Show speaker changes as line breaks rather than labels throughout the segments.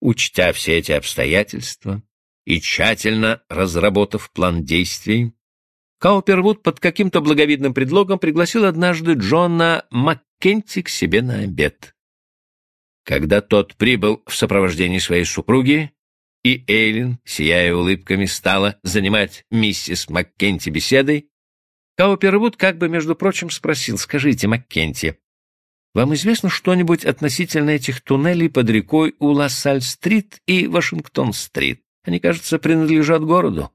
Учтя все эти обстоятельства и тщательно разработав план действий, Каупервуд под каким-то благовидным предлогом пригласил однажды Джона Маккенти к себе на обед. Когда тот прибыл в сопровождении своей супруги, и Эйлин, сияя улыбками, стала занимать миссис Маккенти беседой, Каупервуд как бы, между прочим, спросил, «Скажите, Маккенти, вам известно что-нибудь относительно этих туннелей под рекой у Лассаль-стрит и Вашингтон-стрит? Они, кажется, принадлежат городу».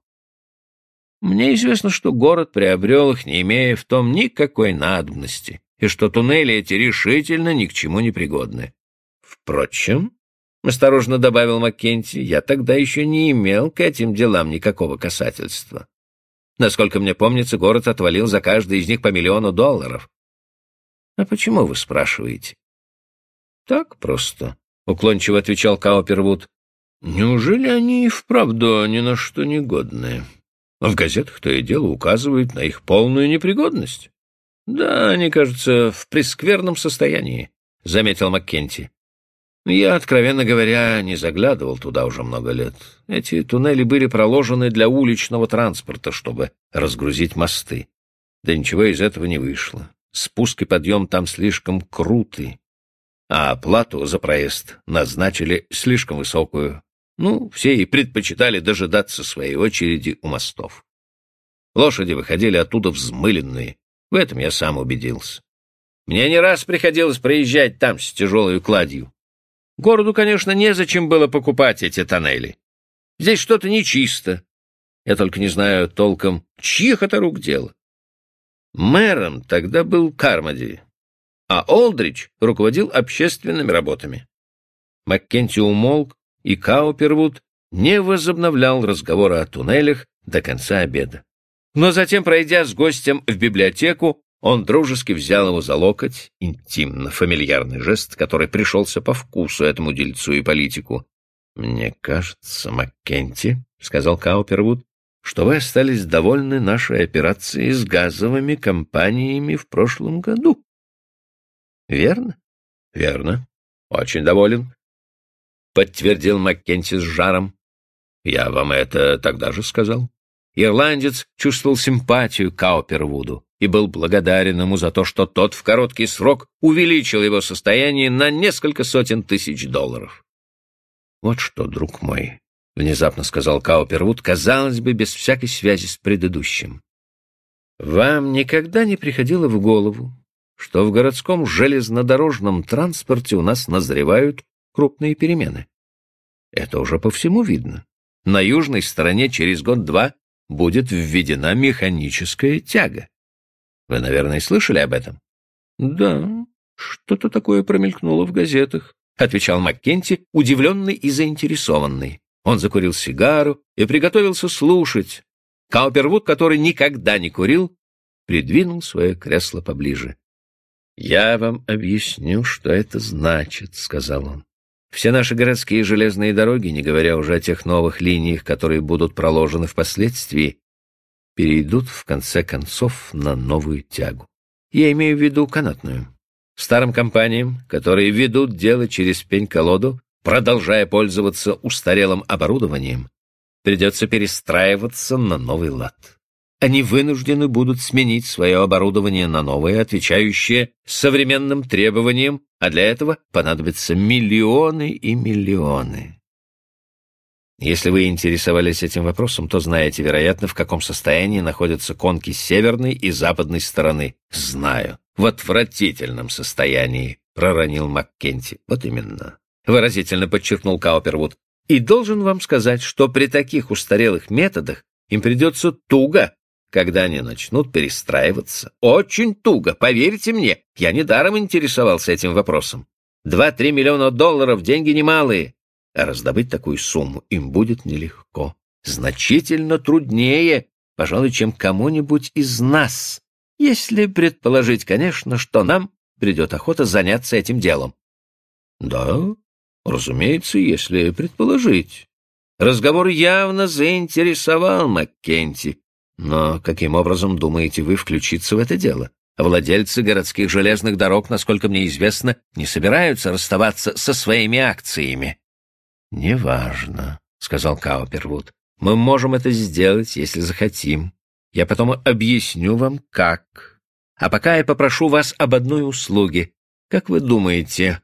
Мне известно, что город приобрел их, не имея в том никакой надобности, и что туннели эти решительно ни к чему не пригодны. Впрочем, — осторожно добавил Маккенти, — я тогда еще не имел к этим делам никакого касательства. Насколько мне помнится, город отвалил за каждый из них по миллиону долларов. — А почему вы спрашиваете? — Так просто, — уклончиво отвечал Каупервуд. — Неужели они и вправду ни на что не годные? — в газетах то и дело указывают на их полную непригодность. Да, они, кажется, в прескверном состоянии, — заметил Маккенти. Я, откровенно говоря, не заглядывал туда уже много лет. Эти туннели были проложены для уличного транспорта, чтобы разгрузить мосты. Да ничего из этого не вышло. Спуск и подъем там слишком крутый, а оплату за проезд назначили слишком высокую. Ну, все и предпочитали дожидаться своей очереди у мостов. Лошади выходили оттуда взмыленные. В этом я сам убедился. Мне не раз приходилось проезжать там с тяжелой кладью. Городу, конечно, незачем было покупать эти тоннели. Здесь что-то нечисто. Я только не знаю толком, чьих это рук дело. Мэром тогда был Кармоди, а Олдрич руководил общественными работами. Маккенти умолк, и Каупервуд не возобновлял разговора о туннелях до конца обеда. Но затем, пройдя с гостем в библиотеку, он дружески взял его за локоть, интимно-фамильярный жест, который пришелся по вкусу этому дельцу и политику. «Мне кажется, Маккенти», — сказал Каупервуд, — «что вы остались довольны нашей операцией с газовыми компаниями в прошлом году». «Верно?» «Верно. Очень доволен. — подтвердил Маккенти с жаром. «Я вам это тогда же сказал». Ирландец чувствовал симпатию Каупервуду и был благодарен ему за то, что тот в короткий срок увеличил его состояние на несколько сотен тысяч долларов. «Вот что, друг мой», — внезапно сказал Каупервуд, казалось бы, без всякой связи с предыдущим. «Вам никогда не приходило в голову, что в городском железнодорожном транспорте у нас назревают крупные перемены. Это уже по всему видно. На южной стороне через год-два будет введена механическая тяга. Вы, наверное, слышали об этом? Да, что-то такое промелькнуло в газетах, отвечал Маккенти, удивленный и заинтересованный. Он закурил сигару и приготовился слушать. Каупервуд, который никогда не курил, придвинул свое кресло поближе. «Я вам объясню, что это значит», — сказал он. Все наши городские железные дороги, не говоря уже о тех новых линиях, которые будут проложены впоследствии, перейдут в конце концов на новую тягу. Я имею в виду канатную. Старым компаниям, которые ведут дело через пень-колоду, продолжая пользоваться устарелым оборудованием, придется перестраиваться на новый лад они вынуждены будут сменить свое оборудование на новое, отвечающее современным требованиям, а для этого понадобятся миллионы и миллионы. Если вы интересовались этим вопросом, то знаете, вероятно, в каком состоянии находятся конки северной и западной стороны. Знаю. В отвратительном состоянии, проронил Маккенти. Вот именно. Выразительно подчеркнул Каупервуд. И должен вам сказать, что при таких устарелых методах им придется туго когда они начнут перестраиваться. Очень туго, поверьте мне, я недаром интересовался этим вопросом. Два-три миллиона долларов — деньги немалые, а раздобыть такую сумму им будет нелегко. Значительно труднее, пожалуй, чем кому-нибудь из нас, если предположить, конечно, что нам придет охота заняться этим делом. Да, разумеется, если предположить. Разговор явно заинтересовал Маккенти, но каким образом думаете вы включиться в это дело? Владельцы городских железных дорог, насколько мне известно, не собираются расставаться со своими акциями. Неважно, сказал Каупервуд. Мы можем это сделать, если захотим. Я потом объясню вам, как. А пока я попрошу вас об одной услуге. Как вы думаете,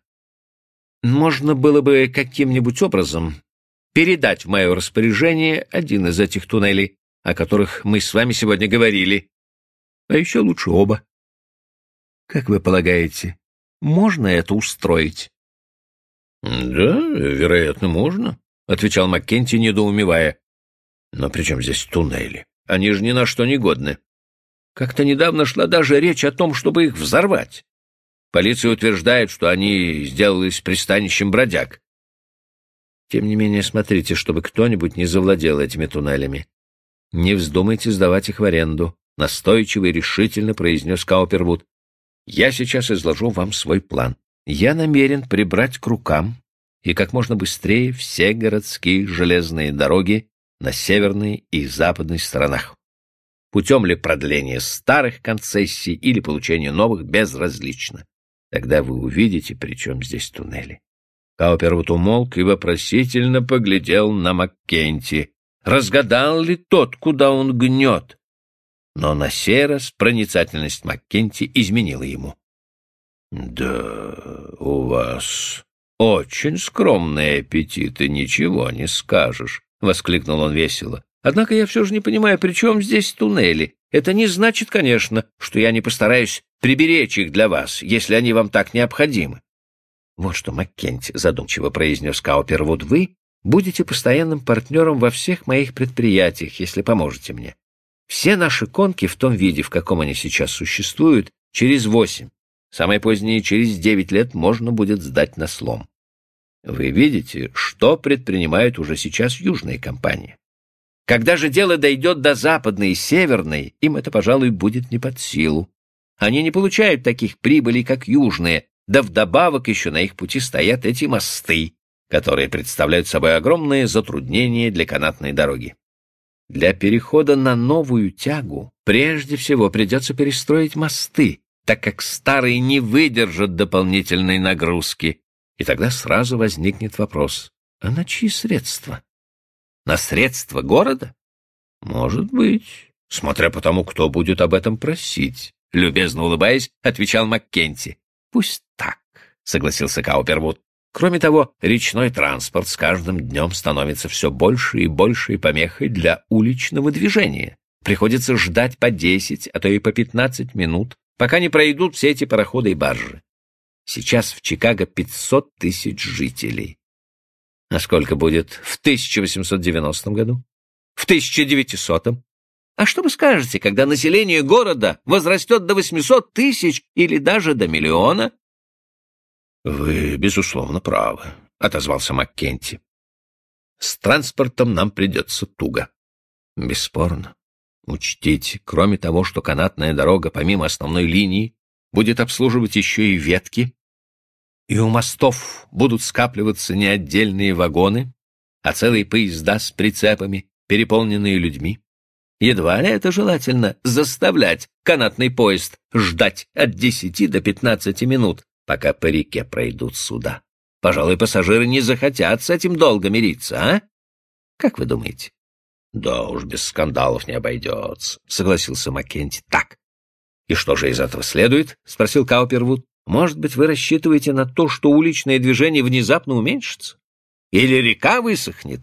можно было бы каким-нибудь образом передать в мое распоряжение один из этих туннелей, о которых мы с вами сегодня говорили, а еще лучше оба. Как вы полагаете, можно это устроить? — Да, вероятно, можно, — отвечал Маккенти, недоумевая. — Но при чем здесь туннели? Они же ни на что не годны. Как-то недавно шла даже речь о том, чтобы их взорвать. Полиция утверждает, что они сделались пристанищем бродяг. Тем не менее, смотрите, чтобы кто-нибудь не завладел этими туннелями. Не вздумайте сдавать их в аренду, — настойчиво и решительно произнес Каупервуд. Я сейчас изложу вам свой план. Я намерен прибрать к рукам и как можно быстрее все городские железные дороги на северной и западной сторонах. Путем ли продления старых концессий или получения новых безразлично. Тогда вы увидите, при чем здесь туннели. Каупервуд умолк и вопросительно поглядел на Маккенти. Разгадал ли тот, куда он гнет? Но на сей раз проницательность Маккенти изменила ему. — Да, у вас очень скромные аппетиты, ничего не скажешь, — воскликнул он весело. — Однако я все же не понимаю, при чем здесь туннели? Это не значит, конечно, что я не постараюсь приберечь их для вас, если они вам так необходимы. Вот что, Маккенти, задумчиво произнес Каупервуд, вы будете постоянным партнером во всех моих предприятиях, если поможете мне. Все наши конки в том виде, в каком они сейчас существуют, через восемь, самое позднее через девять лет можно будет сдать на слом. Вы видите, что предпринимают уже сейчас южные компании. Когда же дело дойдет до западной и северной, им это, пожалуй, будет не под силу. Они не получают таких прибылей, как южные, да вдобавок еще на их пути стоят эти мосты, которые представляют собой огромные затруднения для канатной дороги. Для перехода на новую тягу прежде всего придется перестроить мосты, так как старые не выдержат дополнительной нагрузки. И тогда сразу возникнет вопрос, а на чьи средства? На средства города? Может быть, смотря по тому, кто будет об этом просить. Любезно улыбаясь, отвечал Маккенти. Пусть так, согласился Каупервуд. Кроме того, речной транспорт с каждым днем становится все больше и большей помехой для уличного движения. Приходится ждать по десять, а то и по пятнадцать минут, пока не пройдут все эти пароходы и баржи. Сейчас в Чикаго пятьсот тысяч жителей. А сколько будет в 1890 году? В 1900? А что вы скажете, когда население города возрастет до 800 тысяч или даже до миллиона? «Вы, безусловно, правы», — отозвался Маккенти. «С транспортом нам придется туго». «Бесспорно. Учтите, кроме того, что канатная дорога, помимо основной линии, будет обслуживать еще и ветки, и у мостов будут скапливаться не отдельные вагоны, а целые поезда с прицепами, переполненные людьми. Едва ли это желательно заставлять канатный поезд ждать от десяти до пятнадцати минут, пока по реке пройдут суда. Пожалуй, пассажиры не захотят с этим долго мириться, а? Как вы думаете? Да уж, без скандалов не обойдется, согласился Маккенти. Так. И что же из этого следует? спросил Каупервуд. Может быть, вы рассчитываете на то, что уличное движение внезапно уменьшится? Или река высохнет?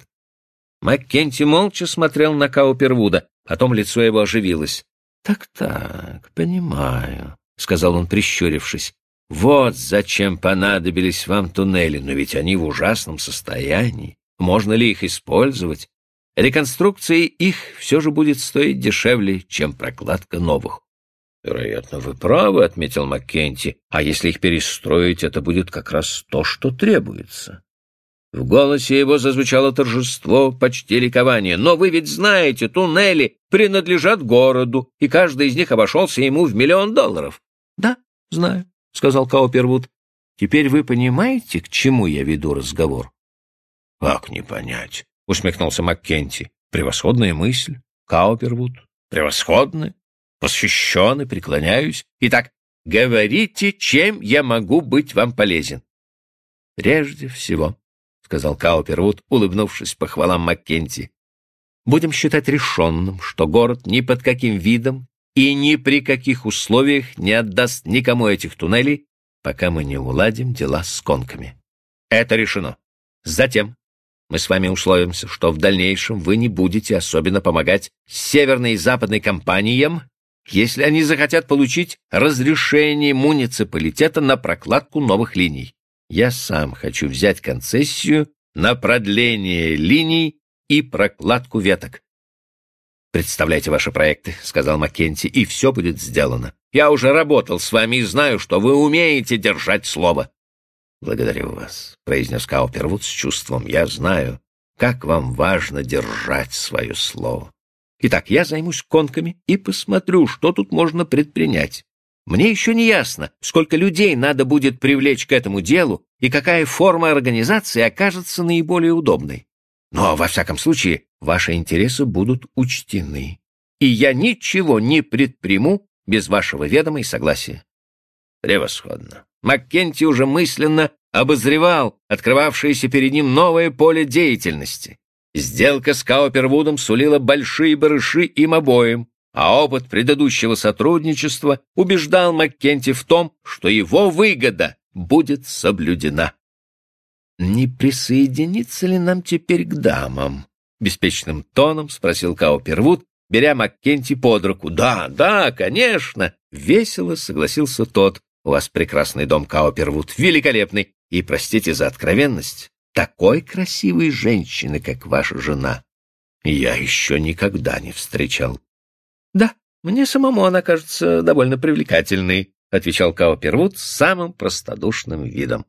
Маккенти молча смотрел на Каупервуда, потом лицо его оживилось. «Так-так, понимаю», — сказал он, прищурившись. Вот зачем понадобились вам туннели, но ведь они в ужасном состоянии. Можно ли их использовать? Реконструкция их все же будет стоить дешевле, чем прокладка новых. «Вероятно, вы правы», — отметил Маккенти. «А если их перестроить, это будет как раз то, что требуется». В голосе его зазвучало торжество, почти ликование. «Но вы ведь знаете, туннели принадлежат городу, и каждый из них обошелся ему в миллион долларов». «Да, знаю», — сказал Каупервуд. «Теперь вы понимаете, к чему я веду разговор?» «Как не понять?» — усмехнулся Маккенти. «Превосходная мысль, Каупервуд. Превосходная. Восхищен и преклоняюсь. Итак, говорите, чем я могу быть вам полезен?» «Прежде всего», — сказал Каупервуд, улыбнувшись похвалам Маккенти. «Будем считать решенным, что город ни под каким видом и ни при каких условиях не отдаст никому этих туннелей, пока мы не уладим дела с конками. Это решено. Затем мы с вами условимся, что в дальнейшем вы не будете особенно помогать северной и западной компаниям, если они захотят получить разрешение муниципалитета на прокладку новых линий. Я сам хочу взять концессию на продление линий и прокладку веток. «Представляйте ваши проекты», — сказал Маккенти, — «и все будет сделано. Я уже работал с вами и знаю, что вы умеете держать слово». «Благодарю вас», — произнес Каупервуд с чувством. «Я знаю, как вам важно держать свое слово. Итак, я займусь конками и посмотрю, что тут можно предпринять. Мне еще не ясно, сколько людей надо будет привлечь к этому делу и какая форма организации окажется наиболее удобной. Но, во всяком случае, ваши интересы будут учтены, и я ничего не предприму без вашего ведома и согласия. Превосходно. Маккенти уже мысленно обозревал открывавшееся перед ним новое поле деятельности. Сделка с Каупервудом сулила большие барыши им обоим, а опыт предыдущего сотрудничества убеждал Маккенти в том, что его выгода будет соблюдена. «Не присоединиться ли нам теперь к дамам?» — беспечным тоном спросил Каупервуд, беря Маккенти под руку. «Да, да, конечно!» — весело согласился тот. «У вас прекрасный дом, Каупервуд, великолепный, и, простите за откровенность, такой красивой женщины, как ваша жена, я еще никогда не встречал». «Да, мне самому она кажется довольно привлекательной», — отвечал Каупервуд с самым простодушным видом.